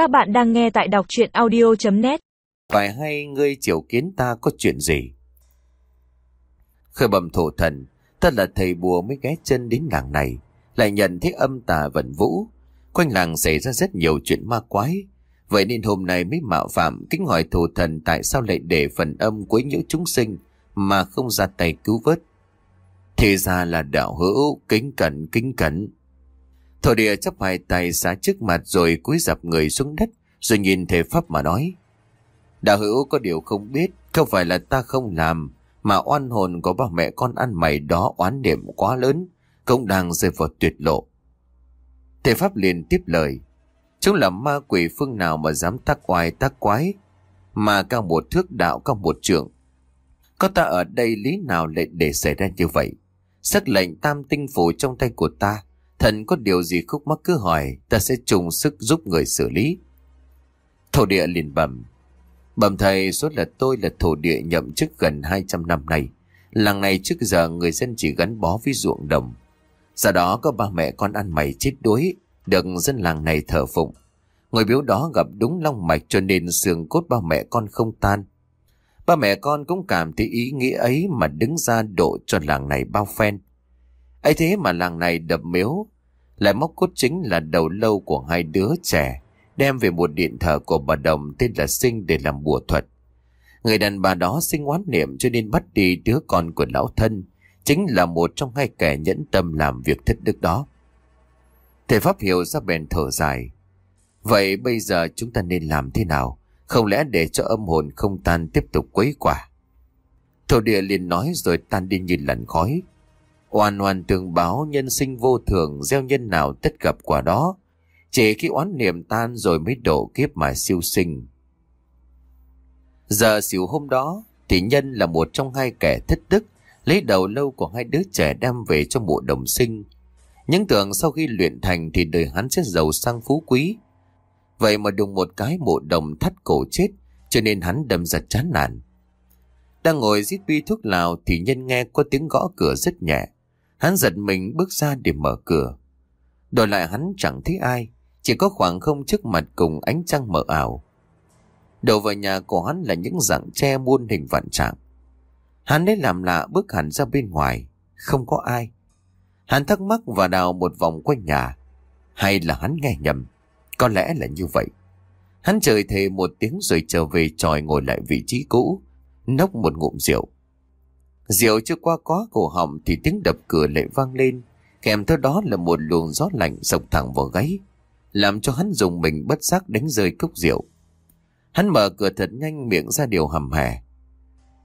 Các bạn đang nghe tại đọc chuyện audio.net Phải hay ngươi triều kiến ta có chuyện gì? khơi bẩm thổ thần, thật là thầy bùa mới ghé chân đến làng này, lại nhận thấy âm tà vận vũ. Quanh làng xảy ra rất nhiều chuyện ma quái, vậy nên hôm nay mới mạo phạm kính hỏi thổ thần tại sao lại để phần âm quấy nhiễu chúng sinh mà không ra tay cứu vớt. Thì ra là đạo hữu, kính cẩn, kính cẩn. Thổ địa chấp hai tay xá trước mặt rồi cúi dập người xuống đất, rồi nhìn thể pháp mà nói. Đạo hữu có điều không biết, không phải là ta không làm, mà oan hồn của ba mẹ con ăn mày đó oán niệm quá lớn, cũng đang rơi vào tuyệt lộ. Thể pháp liền tiếp lời. Chúng là ma quỷ phương nào mà dám tác oai tác quái, mà cao một thước đạo cao một trượng. Có ta ở đây lý nào lại để xảy ra như vậy? Sắc lệnh tam tinh phủ trong tay của ta, thần có điều gì khúc mắc cứ hỏi, ta sẽ trùng sức giúp người xử lý. Thổ địa liền bẩm. Bẩm thầy, suốt là tôi là thổ địa nhậm chức gần 200 năm nay. Làng này trước giờ người dân chỉ gắn bó với ruộng đồng. sau đó có ba mẹ con ăn mày chết đuối, được dân làng này thờ phụng. người biếu đó gặp đúng long mạch cho nên xương cốt ba mẹ con không tan. Ba mẹ con cũng cảm thấy ý nghĩa ấy mà đứng ra độ cho làng này bao phen ấy thế mà làng này đập miếu, lại móc cốt chính là đầu lâu của hai đứa trẻ, đem về một điện thờ của bà Đồng tên là Sinh để làm bùa thuật. Người đàn bà đó sinh oán niệm cho nên bắt đi đứa con của lão thân, chính là một trong hai kẻ nhẫn tâm làm việc thất đức đó. Thầy Pháp hiểu ra bèn thở dài. Vậy bây giờ chúng ta nên làm thế nào? Không lẽ để cho âm hồn không tan tiếp tục quấy quả? Thổ địa liền nói rồi tan đi như làn khói. Oan oan tường báo nhân sinh vô thường, gieo nhân nào tất gặp quả đó. Chỉ khi oán niệm tan rồi mới độ kiếp mà siêu sinh. Giờ xỉu hôm đó, thì nhân là một trong hai kẻ thất đức, lấy đầu lâu của hai đứa trẻ đem về cho mộ đồng sinh. Những tưởng sau khi luyện thành thì đời hắn sẽ giàu sang phú quý. Vậy mà đùng một cái mộ đồng thắt cổ chết, cho nên hắn đâm giật chán nản. Đang ngồi giết bi thuốc lào thì nhân nghe có tiếng gõ cửa rất nhẹ. Hắn giật mình bước ra để mở cửa. Đổi lại hắn chẳng thấy ai, chỉ có khoảng không trước mặt cùng ánh trăng mờ ảo. Đầu vào nhà của hắn là những dạng tre muôn hình vạn trạng. Hắn lấy làm lạ bước hẳn ra bên ngoài, không có ai. Hắn thắc mắc và đào một vòng quanh nhà. Hay là hắn nghe nhầm? Có lẽ là như vậy. Hắn trời thề một tiếng rồi trở về tròi ngồi lại vị trí cũ, nốc một ngụm rượu. Rượu chưa qua có cổ họng thì tiếng đập cửa lại vang lên, kèm theo đó là một luồng gió lạnh sộc thẳng vào gáy, làm cho hắn dùng mình bất giác đánh rơi cốc rượu. Hắn mở cửa thật nhanh miệng ra điều hầm hè.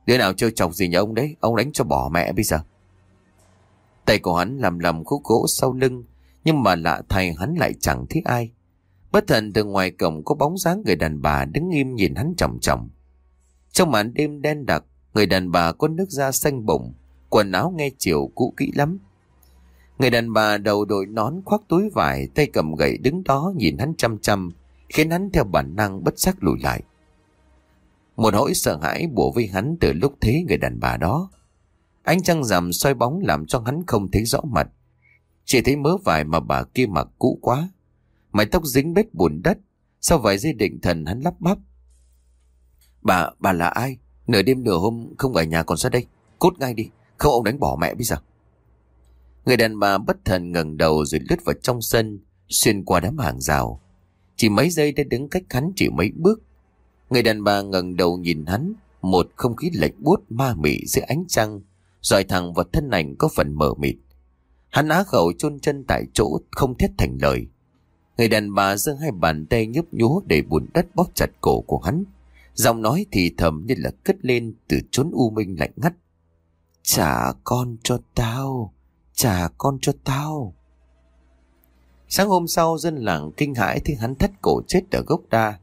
Đứa nào trêu chọc gì nhà ông đấy, ông đánh cho bỏ mẹ bây giờ. Tay của hắn làm lầm khúc gỗ sau lưng, nhưng mà lạ thay hắn lại chẳng thấy ai. Bất thần từ ngoài cổng có bóng dáng người đàn bà đứng im nhìn hắn chầm chầm. Trong màn đêm đen đặc, người đàn bà có nước da xanh bổng, quần áo nghe chiều cũ kỹ lắm. Người đàn bà đầu đội nón khoác túi vải, tay cầm gậy đứng đó nhìn hắn chăm chăm, khiến hắn theo bản năng bất giác lùi lại. Một nỗi sợ hãi bủa vây hắn từ lúc thấy người đàn bà đó. Ánh trăng rằm soi bóng làm cho hắn không thấy rõ mặt. Chỉ thấy mớ vải mà bà kia mặc cũ quá. Mái tóc dính bết bùn đất. Sau vài giây định thần hắn lắp bắp. Bà, bà là ai? Nửa đêm nửa hôm không ở nhà còn ra đây. Cút ngay đi, không ông đánh bỏ mẹ bây giờ. Người đàn bà bất thần ngẩng đầu rồi lướt vào trong sân, xuyên qua đám hàng rào. Chỉ mấy giây đã đứng cách hắn chỉ mấy bước. Người đàn bà ngẩng đầu nhìn hắn, một không khí lạnh buốt ma mị giữa ánh trăng, Rồi thẳng vào thân ảnh có phần mờ mịt. Hắn á khẩu chôn chân tại chỗ không thét thành lời. Người đàn bà giơ hai bàn tay nhấp nhúa để bùn đất bóp chặt cổ của hắn. Giọng nói thì thầm như là cất lên từ chốn u minh lạnh ngắt. Trả con cho tao, trả con cho tao. Sáng hôm sau dân làng kinh hãi thì hắn thắt cổ chết ở gốc đa.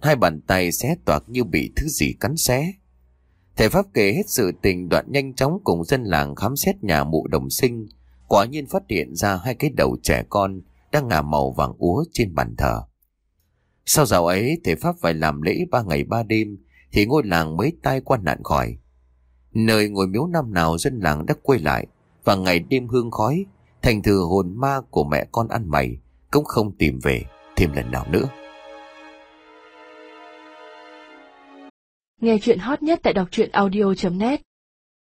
Hai bàn tay xé toạc như bị thứ gì cắn xé. Thầy Pháp kể hết sự tình đoạn nhanh chóng cùng dân làng khám xét nhà mụ đồng sinh. Quả nhiên phát hiện ra hai cái đầu trẻ con đang ngả màu vàng úa trên bàn thờ. Sau dạo ấy thầy Pháp phải làm lễ ba ngày ba đêm, Thì ngôi làng mới tai qua nạn khỏi. Nơi ngồi miếu năm nào dân làng đã quay lại, Và ngày đêm hương khói, Thành thừa hồn ma của mẹ con ăn mày Cũng không tìm về thêm lần nào nữa. Nghe chuyện hot nhất tại đọc truyện audio.net